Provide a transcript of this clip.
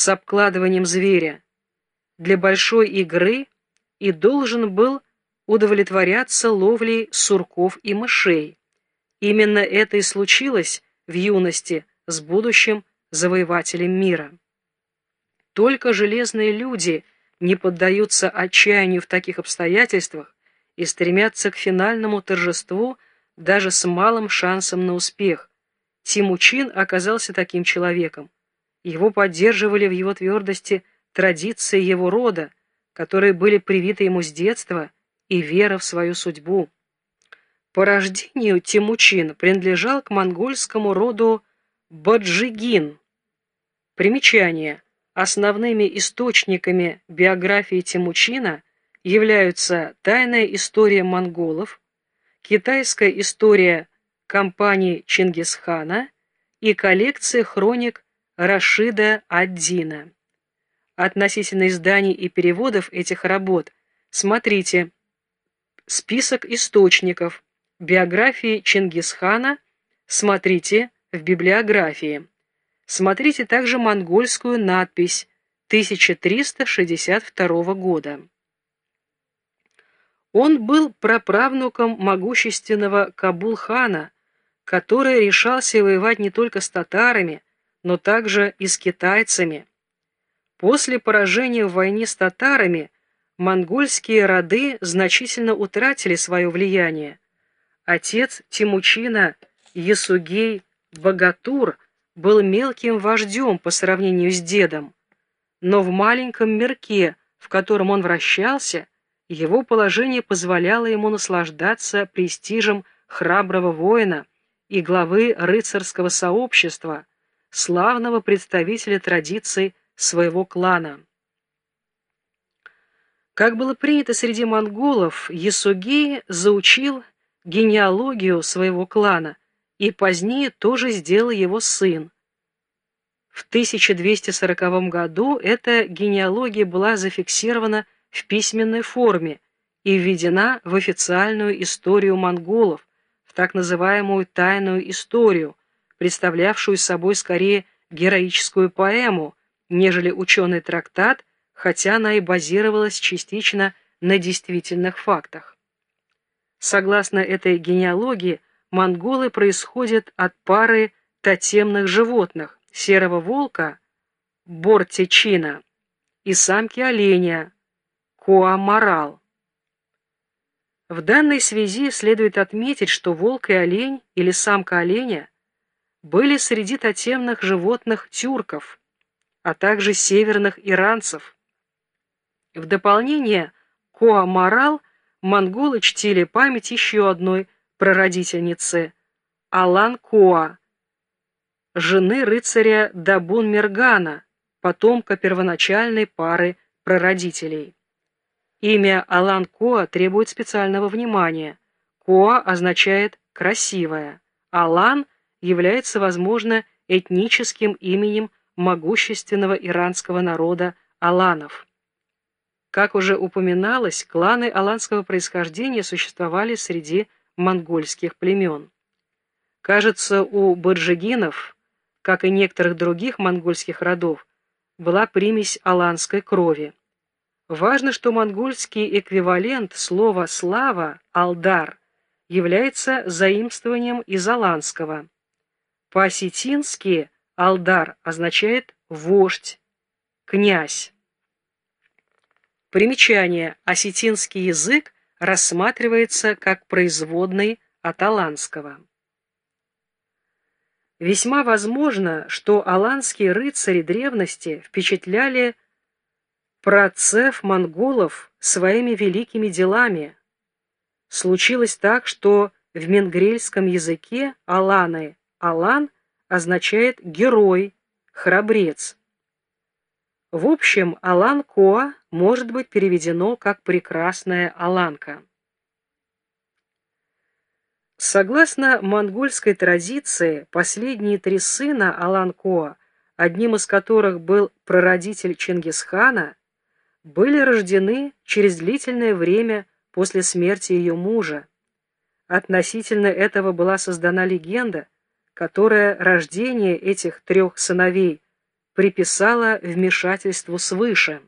с обкладыванием зверя для большой игры и должен был удовлетворяться ловлей сурков и мышей. Именно это и случилось в юности с будущим завоевателем мира. Только железные люди не поддаются отчаянию в таких обстоятельствах и стремятся к финальному торжеству даже с малым шансом на успех. Тимучин оказался таким человеком. Его поддерживали в его твердости традиции его рода, которые были привиты ему с детства, и вера в свою судьбу. По рождению Тимучин принадлежал к монгольскому роду Баджигин. Примечание. Основными источниками биографии Тимучина являются «Тайная история монголов», «Китайская история компании Чингисхана» и коллекция хроник Рашида Аддина. Относительно изданий и переводов этих работ смотрите Список источников. Биографии Чингисхана смотрите в библиографии. Смотрите также монгольскую надпись 1362 года. Он был праправнуком могущественного Кабул-хана, который решался воевать не только с татарами, но также и с китайцами. После поражения в войне с татарами монгольские роды значительно утратили свое влияние. Отец Тимучина Ясугей Богатур был мелким вождем по сравнению с дедом, но в маленьком мирке, в котором он вращался, его положение позволяло ему наслаждаться престижем храброго воина и главы рыцарского сообщества, славного представителя традиций своего клана. Как было принято среди монголов, Ясугей заучил генеалогию своего клана, и позднее тоже сделал его сын. В 1240 году эта генеалогия была зафиксирована в письменной форме и введена в официальную историю монголов, в так называемую тайную историю, представлявшую собой скорее героическую поэму, нежели ученый трактат, хотя она и базировалась частично на действительных фактах. Согласно этой генеалогии, монголы происходят от пары тотемных животных – серого волка – бортечина и самки оленя – коаморал. В данной связи следует отметить, что волк и олень или самка оленя были среди тотемных животных тюрков, а также северных иранцев. В дополнение коаморал монголы чтили память еще одной прародительницы Алан Коа, жены рыцаря Дабун Мергана, потомка первоначальной пары прародителей. Имя Алан Коа требует специального внимания. Коа означает «красивая». Алан является, возможно, этническим именем могущественного иранского народа аланов. Как уже упоминалось, кланы аланского происхождения существовали среди монгольских племен. Кажется, у баджигинов, как и некоторых других монгольских родов, была примесь аланской крови. Важно, что монгольский эквивалент слова «слава» «алдар» является заимствованием из аланского. По-осетински «алдар» означает «вождь», «князь». Примечание. Осетинский язык рассматривается как производный от аланского. Весьма возможно, что аланские рыцари древности впечатляли процев монголов своими великими делами. Случилось так, что в менгрельском языке аланы «алан» означает «герой», «храбрец». В общем, Алан Коа может быть переведено как «прекрасная Аланка». Согласно монгольской традиции, последние три сына Алан Коа, одним из которых был прародитель Чингисхана, были рождены через длительное время после смерти ее мужа. Относительно этого была создана легенда, которая рождение этих трех сыновей приписала вмешательству свыше.